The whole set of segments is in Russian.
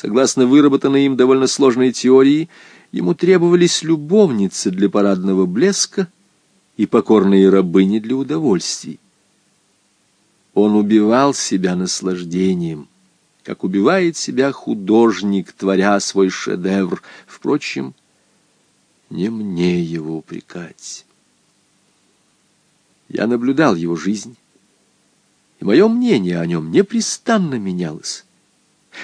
Согласно выработанной им довольно сложной теории, ему требовались любовницы для парадного блеска и покорные рабыни для удовольствий. Он убивал себя наслаждением, как убивает себя художник, творя свой шедевр. Впрочем, не мне его упрекать. Я наблюдал его жизнь, и мое мнение о нем непрестанно менялось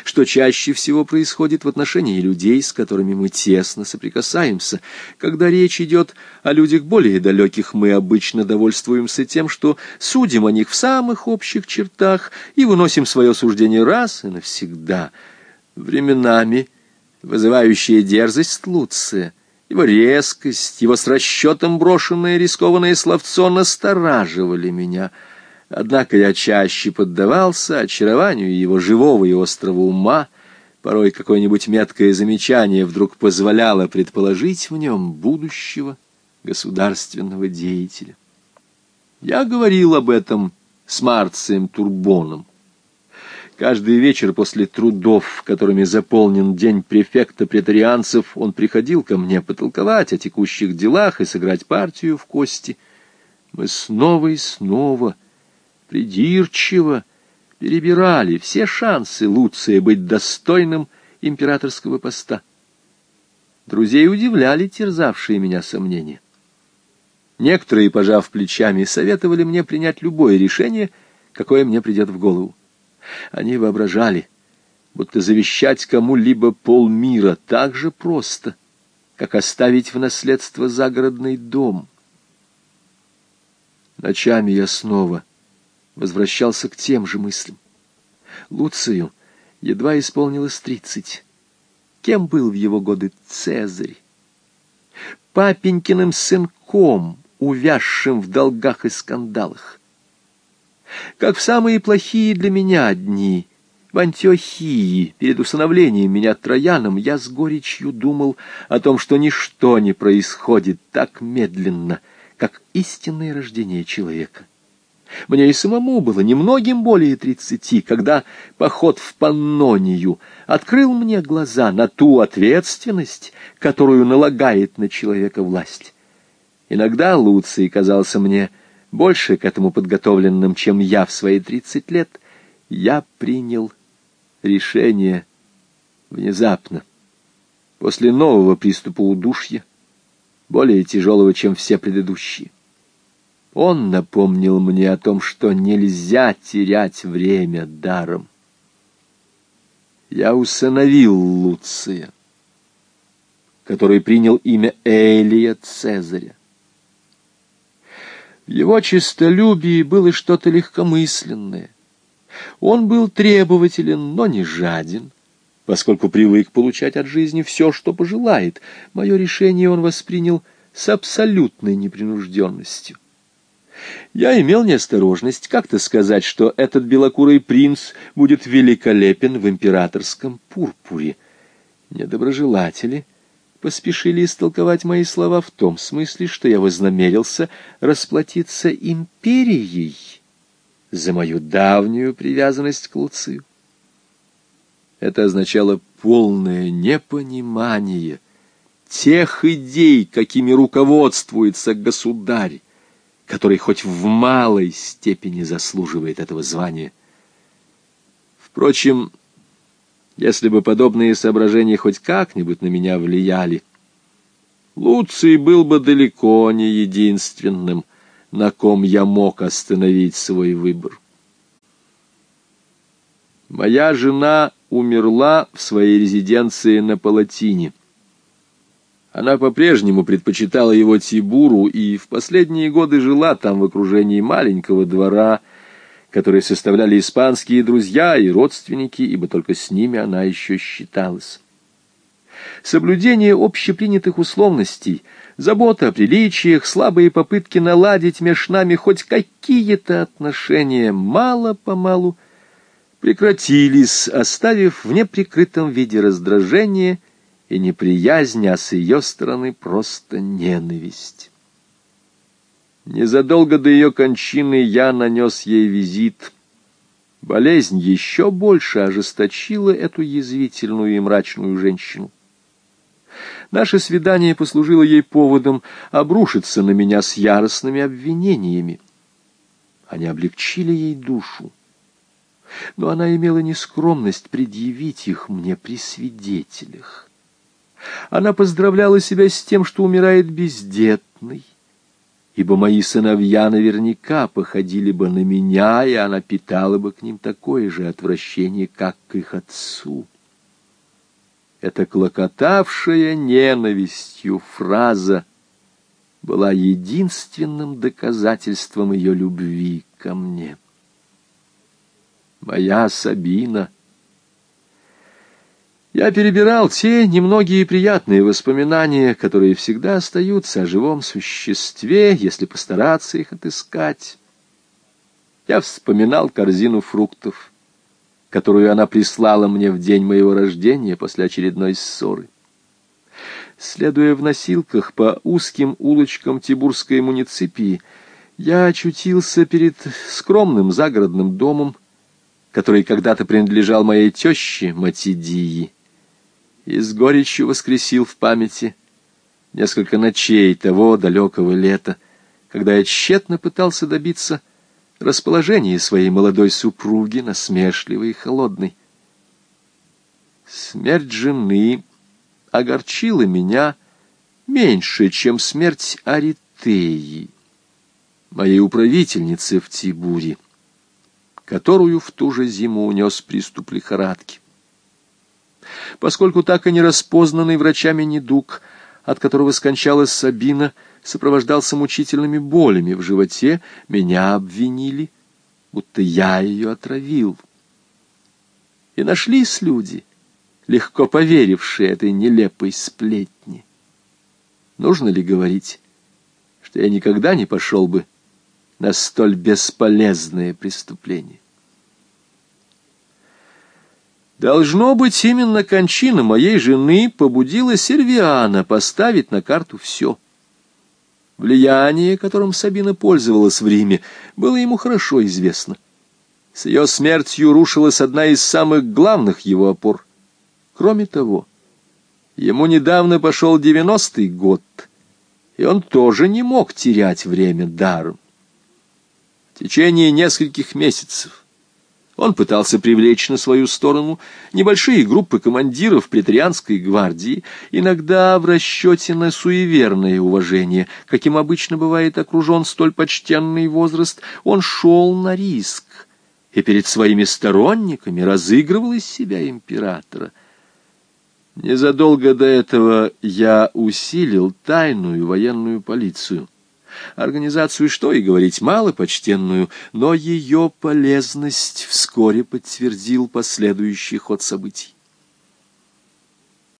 что чаще всего происходит в отношении людей, с которыми мы тесно соприкасаемся. Когда речь идет о людях более далеких, мы обычно довольствуемся тем, что судим о них в самых общих чертах и выносим свое суждение раз и навсегда. Временами вызывающая дерзость Луция, его резкость, его с расчетом брошенное рискованное словцо настораживали меня — Однако я чаще поддавался очарованию его живого и острого ума, порой какое-нибудь меткое замечание вдруг позволяло предположить в нем будущего государственного деятеля. Я говорил об этом с Марцием Турбоном. Каждый вечер после трудов, которыми заполнен день префекта претарианцев, он приходил ко мне потолковать о текущих делах и сыграть партию в кости. Мы снова и снова придирчиво перебирали все шансы Луция быть достойным императорского поста. Друзей удивляли терзавшие меня сомнения. Некоторые, пожав плечами, советовали мне принять любое решение, какое мне придет в голову. Они воображали, будто завещать кому-либо полмира так же просто, как оставить в наследство загородный дом. Ночами я снова возвращался к тем же мыслям. Луцию едва исполнилось тридцать. Кем был в его годы Цезарь? Папенькиным сынком, увязшим в долгах и скандалах. Как в самые плохие для меня дни, в Антиохии, перед усыновлением меня Трояном, я с горечью думал о том, что ничто не происходит так медленно, как истинное рождение человека. Мне и самому было немногим более тридцати, когда поход в Паннонию открыл мне глаза на ту ответственность, которую налагает на человека власть. Иногда Луций казался мне больше к этому подготовленным, чем я в свои тридцать лет. Я принял решение внезапно, после нового приступа удушья, более тяжелого, чем все предыдущие. Он напомнил мне о том, что нельзя терять время даром. Я усыновил Луция, который принял имя Элия Цезаря. В его честолюбии было что-то легкомысленное. Он был требователен, но не жаден, поскольку привык получать от жизни все, что пожелает. Мое решение он воспринял с абсолютной непринужденностью. Я имел неосторожность как-то сказать, что этот белокурый принц будет великолепен в императорском пурпуре. Недоброжелатели поспешили истолковать мои слова в том смысле, что я вознамерился расплатиться империей за мою давнюю привязанность к Луцию. Это означало полное непонимание тех идей, какими руководствуется государь который хоть в малой степени заслуживает этого звания. Впрочем, если бы подобные соображения хоть как-нибудь на меня влияли, Луций был бы далеко не единственным, на ком я мог остановить свой выбор. Моя жена умерла в своей резиденции на Палатине. Она по-прежнему предпочитала его Тибуру и в последние годы жила там в окружении маленького двора, который составляли испанские друзья и родственники, ибо только с ними она еще считалась. Соблюдение общепринятых условностей, забота о приличиях, слабые попытки наладить между нами хоть какие-то отношения мало-помалу прекратились, оставив в неприкрытом виде раздражение и неприязнь, а с ее стороны просто ненависть. Незадолго до ее кончины я нанес ей визит, Болезнь еще больше ожесточила эту язвительную и мрачную женщину. Наше свидание послужило ей поводом обрушиться на меня с яростными обвинениями. Они облегчили ей душу. Но она имела нескромность предъявить их мне при свидетелях. Она поздравляла себя с тем, что умирает бездетной, ибо мои сыновья наверняка походили бы на меня, и она питала бы к ним такое же отвращение, как к их отцу. Эта клокотавшая ненавистью фраза была единственным доказательством ее любви ко мне. Моя Сабина. Я перебирал те немногие приятные воспоминания, которые всегда остаются о живом существе, если постараться их отыскать. Я вспоминал корзину фруктов, которую она прислала мне в день моего рождения после очередной ссоры. Следуя в носилках по узким улочкам Тибурской муниципии, я очутился перед скромным загородным домом, который когда-то принадлежал моей теще Матидии, и с горечью воскресил в памяти несколько ночей того далекого лета, когда я тщетно пытался добиться расположения своей молодой супруги, насмешливой и холодной. Смерть жены огорчила меня меньше, чем смерть Аритеи, моей управительницы в Тибуре, которую в ту же зиму унес приступ лихорадки. Поскольку так и не распознанный врачами недуг, от которого скончалась Сабина, сопровождался мучительными болями в животе, меня обвинили, будто я ее отравил. И нашлись люди — легко поверившие этой нелепой сплетни. Нужно ли говорить, что я никогда не пошел бы на столь бесполезное преступление? Должно быть, именно кончина моей жены побудила Сервиана поставить на карту все. Влияние, которым Сабина пользовалась в Риме, было ему хорошо известно. С ее смертью рушилась одна из самых главных его опор. Кроме того, ему недавно пошел девяностый год, и он тоже не мог терять время даром. В течение нескольких месяцев он пытался привлечь на свою сторону небольшие группы командиров претарианской гвардии, иногда в расчете на суеверное уважение, каким обычно бывает окружен столь почтенный возраст, он шел на риск. И перед своими сторонниками разыгрывал из себя императора — Незадолго до этого я усилил тайную военную полицию. Организацию, что и говорить, мало почтенную, но ее полезность вскоре подтвердил последующий ход событий.